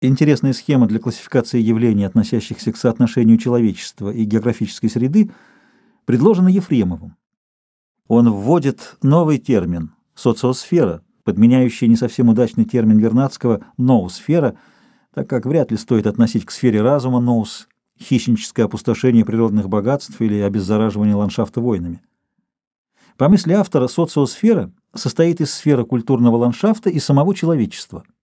Интересная схема для классификации явлений, относящихся к соотношению человечества и географической среды, предложена Ефремовым. Он вводит новый термин – социосфера, подменяющий не совсем удачный термин Вернадского «ноусфера», так как вряд ли стоит относить к сфере разума «ноус» хищническое опустошение природных богатств или обеззараживание ландшафта войнами. По мысли автора, социосфера состоит из сферы культурного ландшафта и самого человечества –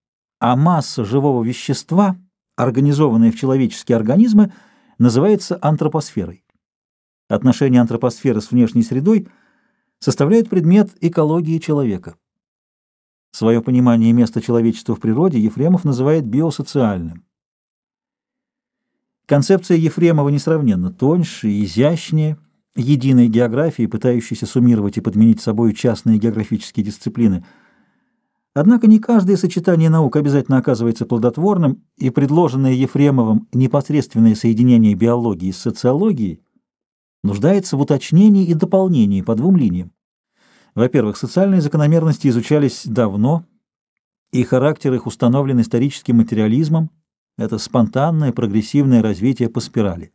а масса живого вещества, организованная в человеческие организмы, называется антропосферой. Отношение антропосферы с внешней средой составляет предмет экологии человека. Свое понимание места человечества в природе Ефремов называет биосоциальным. Концепция Ефремова несравненно тоньше и изящнее единой географии, пытающейся суммировать и подменить собой частные географические дисциплины – Однако не каждое сочетание наук обязательно оказывается плодотворным, и предложенное Ефремовым непосредственное соединение биологии с социологией нуждается в уточнении и дополнении по двум линиям. Во-первых, социальные закономерности изучались давно, и характер их установлен историческим материализмом, это спонтанное прогрессивное развитие по спирали.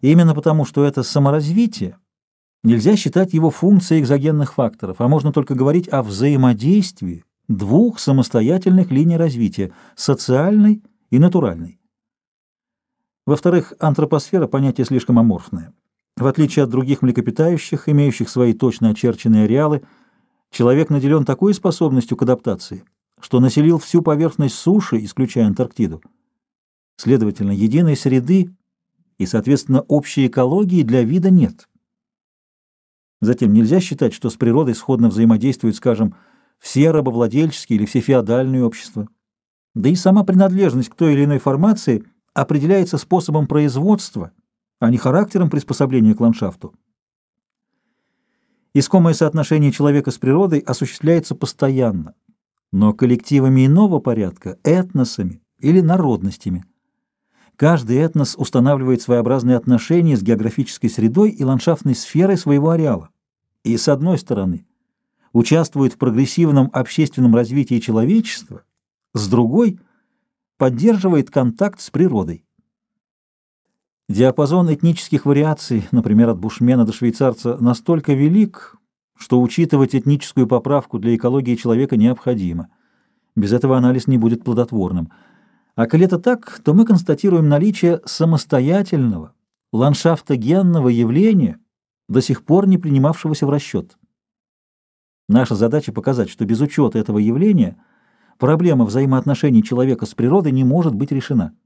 И именно потому, что это саморазвитие, Нельзя считать его функцией экзогенных факторов, а можно только говорить о взаимодействии двух самостоятельных линий развития – социальной и натуральной. Во-вторых, антропосфера – понятие слишком аморфное. В отличие от других млекопитающих, имеющих свои точно очерченные ареалы, человек наделен такой способностью к адаптации, что населил всю поверхность суши, исключая Антарктиду. Следовательно, единой среды и, соответственно, общей экологии для вида нет – Затем нельзя считать, что с природой сходно взаимодействуют, скажем, все рабовладельческие или все феодальные общества. Да и сама принадлежность к той или иной формации определяется способом производства, а не характером приспособления к ландшафту. Искомое соотношение человека с природой осуществляется постоянно, но коллективами иного порядка, этносами или народностями. Каждый этнос устанавливает своеобразные отношения с географической средой и ландшафтной сферой своего ареала и, с одной стороны, участвует в прогрессивном общественном развитии человечества, с другой – поддерживает контакт с природой. Диапазон этнических вариаций, например, от бушмена до швейцарца, настолько велик, что учитывать этническую поправку для экологии человека необходимо. Без этого анализ не будет плодотворным. А коли это так, то мы констатируем наличие самостоятельного, ландшафтогенного явления – до сих пор не принимавшегося в расчет. Наша задача показать, что без учета этого явления проблема взаимоотношений человека с природой не может быть решена.